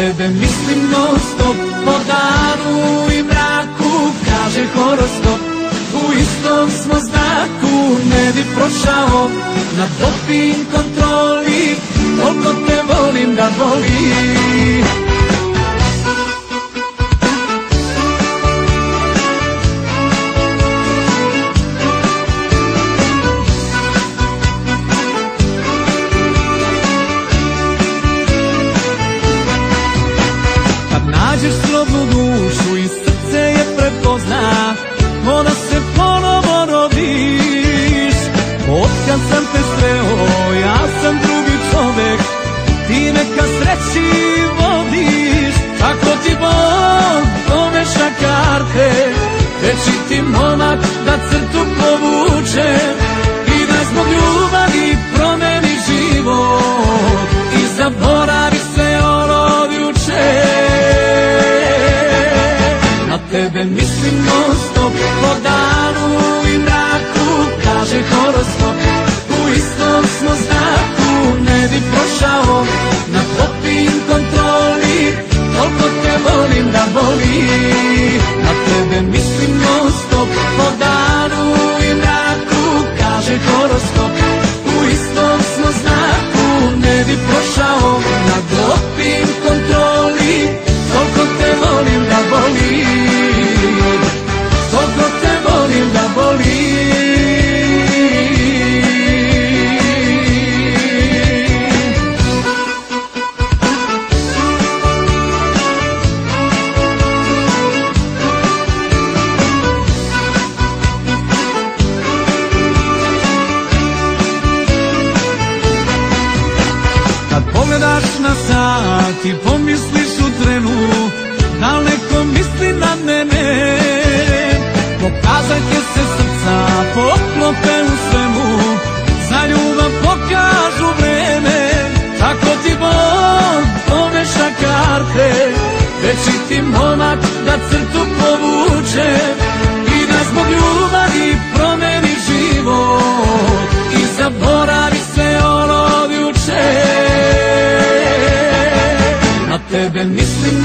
tebe mislim non stop Po danu i mraku kaže horoskop. U istom smo znaku ne bi prošao Na doping kontroli. Toliko te volim da volim slobodnu dušu i srce je prepozna. Ona se ponovo rodiš. Otkad sam te sreo ja mislim non stop o danu i mraku Kaže horoskop. ti pomisliš u trenu Daleko misli na mene? been missing